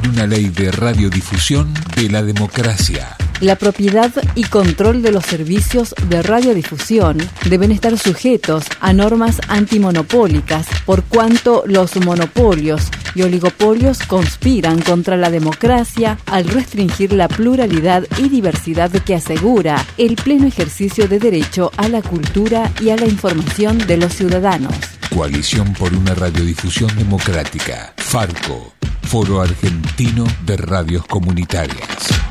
por una ley de radiodifusión de la democracia. La propiedad y control de los servicios de radiodifusión deben estar sujetos a normas antimonopólicas por cuanto los monopolios y oligopolios conspiran contra la democracia al restringir la pluralidad y diversidad que asegura el pleno ejercicio de derecho a la cultura y a la información de los ciudadanos. Coalición por una radiodifusión democrática. Farco, Foro Argentino de Radios Comunitarias.